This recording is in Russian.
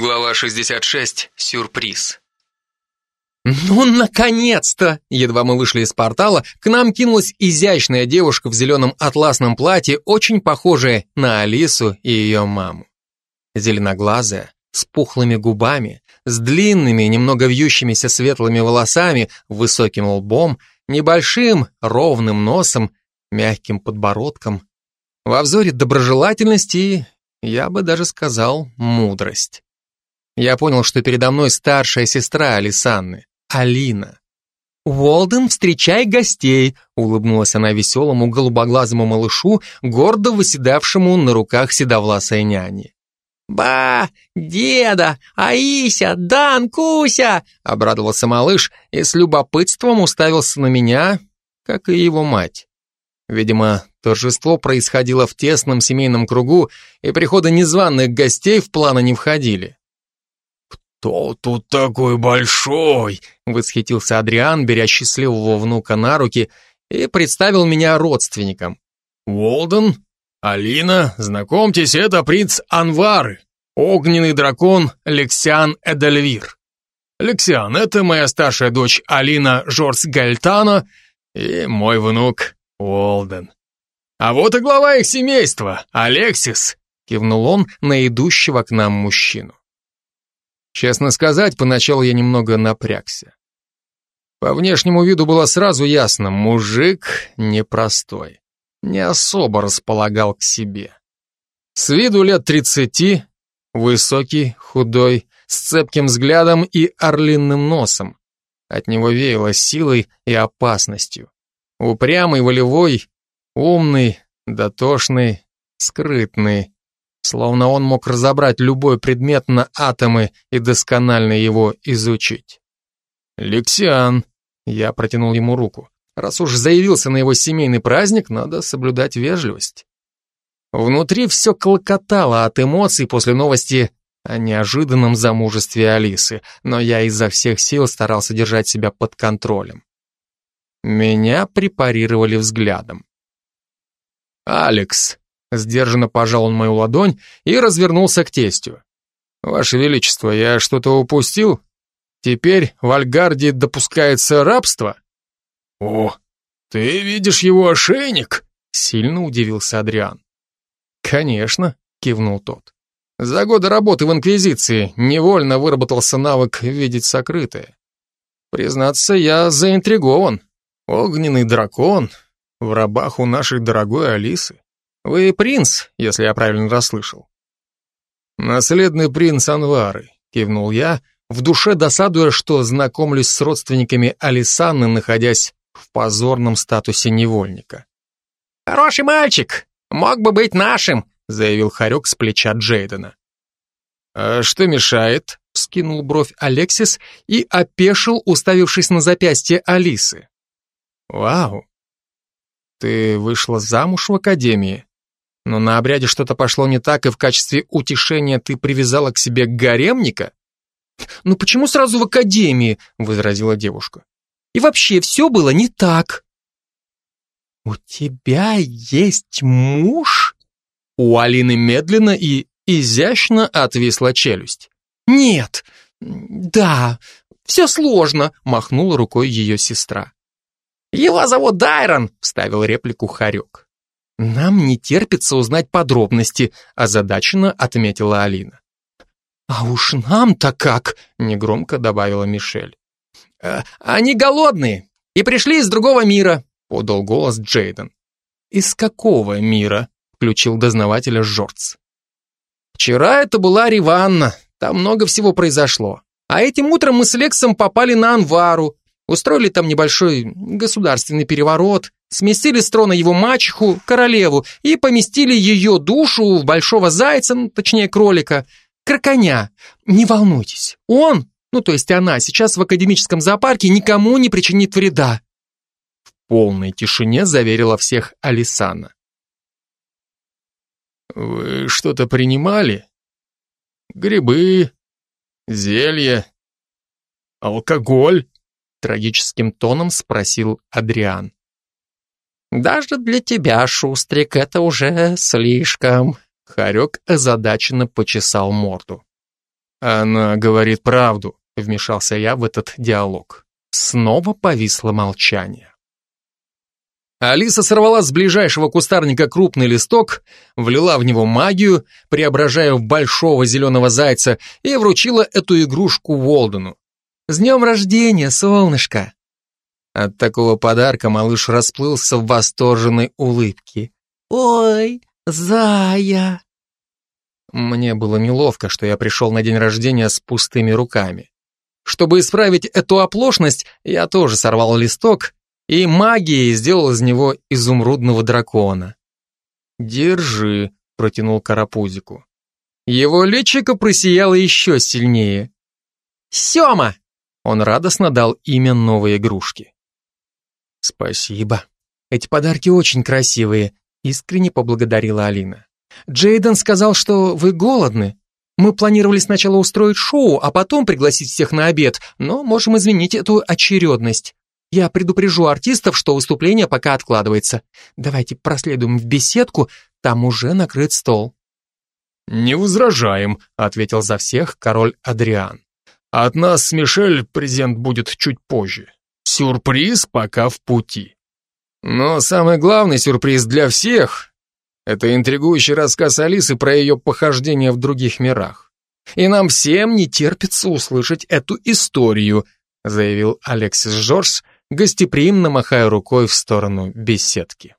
Глава 66. Сюрприз. «Ну, наконец-то!» Едва мы вышли из портала, к нам кинулась изящная девушка в зеленом атласном платье, очень похожая на Алису и ее маму. Зеленоглазая, с пухлыми губами, с длинными, немного вьющимися светлыми волосами, высоким лбом, небольшим, ровным носом, мягким подбородком. Во взоре доброжелательности я бы даже сказал, мудрость. Я понял, что передо мной старшая сестра Алисанны, Алина. «Уолден, встречай гостей!» — улыбнулась она веселому голубоглазому малышу, гордо выседавшему на руках седовласой няни. «Ба! Деда! Аися! Дан! Куся!» — обрадовался малыш и с любопытством уставился на меня, как и его мать. Видимо, торжество происходило в тесном семейном кругу, и приходы незваных гостей в планы не входили. «Кто тут такой большой?» — восхитился Адриан, беря счастливого внука на руки и представил меня родственникам. «Уолден, Алина, знакомьтесь, это принц Анвары, огненный дракон Лексиан Эдельвир. Лексиан, это моя старшая дочь Алина Жорс Гальтана и мой внук Уолден. А вот и глава их семейства, Алексис», — кивнул он на идущего к нам мужчину. Честно сказать, поначалу я немного напрягся. По внешнему виду было сразу ясно, мужик непростой. Не особо располагал к себе. С виду лет тридцати, высокий, худой, с цепким взглядом и орлиным носом. От него веяло силой и опасностью. Упрямый, волевой, умный, дотошный, скрытный словно он мог разобрать любой предмет на атомы и досконально его изучить. «Лексиан», — я протянул ему руку, раз уж заявился на его семейный праздник, надо соблюдать вежливость. Внутри все клокотало от эмоций после новости о неожиданном замужестве Алисы, но я изо всех сил старался держать себя под контролем. Меня препарировали взглядом. «Алекс», Сдержанно пожал он мою ладонь и развернулся к тестю. «Ваше Величество, я что-то упустил? Теперь в Альгарде допускается рабство?» «О, ты видишь его ошейник?» Сильно удивился Адриан. «Конечно», — кивнул тот. «За годы работы в Инквизиции невольно выработался навык видеть сокрытое. Признаться, я заинтригован. Огненный дракон в рабах у нашей дорогой Алисы. Вы принц, если я правильно расслышал. Наследный принц Анвары, кивнул я, в душе досадуя, что знакомлюсь с родственниками Алисанны, находясь в позорном статусе невольника. «Хороший мальчик, мог бы быть нашим», заявил Харек с плеча Джейдена. «А что мешает?» — скинул бровь Алексис и опешил, уставившись на запястье Алисы. «Вау! Ты вышла замуж в академии?» Но на обряде что-то пошло не так, и в качестве утешения ты привязала к себе гаремника? Ну почему сразу в академии? возразила девушка. И вообще все было не так. У тебя есть муж? У Алины медленно и изящно отвисла челюсть. Нет, да, все сложно, махнула рукой ее сестра. Его зовут Дайрон, вставил реплику Харек. «Нам не терпится узнать подробности», – озадаченно отметила Алина. «А уж нам-то как!» – негромко добавила Мишель. «Э, «Они голодные и пришли из другого мира», – подал голос Джейден. «Из какого мира?» – включил дознавателя Жорц. «Вчера это была Риванна, там много всего произошло. А этим утром мы с Лексом попали на Анвару, устроили там небольшой государственный переворот, сместили с трона его мачеху, королеву, и поместили ее душу в большого зайца, ну, точнее кролика, краконя. Не волнуйтесь, он, ну то есть она, сейчас в академическом зоопарке никому не причинит вреда. В полной тишине заверила всех Алисана. «Вы что-то принимали? Грибы, зелья, алкоголь?» Трагическим тоном спросил Адриан. Даже для тебя, Шустрик, это уже слишком. Харек озадаченно почесал морду. Она говорит правду, вмешался я в этот диалог. Снова повисло молчание. Алиса сорвала с ближайшего кустарника крупный листок, влила в него магию, преображая в большого зеленого зайца, и вручила эту игрушку Волдену. «С днем рождения, солнышко!» От такого подарка малыш расплылся в восторженной улыбке. «Ой, зая!» Мне было неловко, что я пришел на день рождения с пустыми руками. Чтобы исправить эту оплошность, я тоже сорвал листок и магией сделал из него изумрудного дракона. «Держи», — протянул Карапузику. Его личико просияло еще сильнее. «Сема!» — он радостно дал имя новой игрушки. «Спасибо. Эти подарки очень красивые», — искренне поблагодарила Алина. «Джейден сказал, что вы голодны. Мы планировали сначала устроить шоу, а потом пригласить всех на обед, но можем изменить эту очередность. Я предупрежу артистов, что выступление пока откладывается. Давайте проследуем в беседку, там уже накрыт стол». «Не возражаем», — ответил за всех король Адриан. «От нас с Мишель презент будет чуть позже. Сюрприз пока в пути». Но самый главный сюрприз для всех — это интригующий рассказ Алисы про ее похождения в других мирах. И нам всем не терпится услышать эту историю, заявил Алексис Жорж, гостеприимно махая рукой в сторону беседки.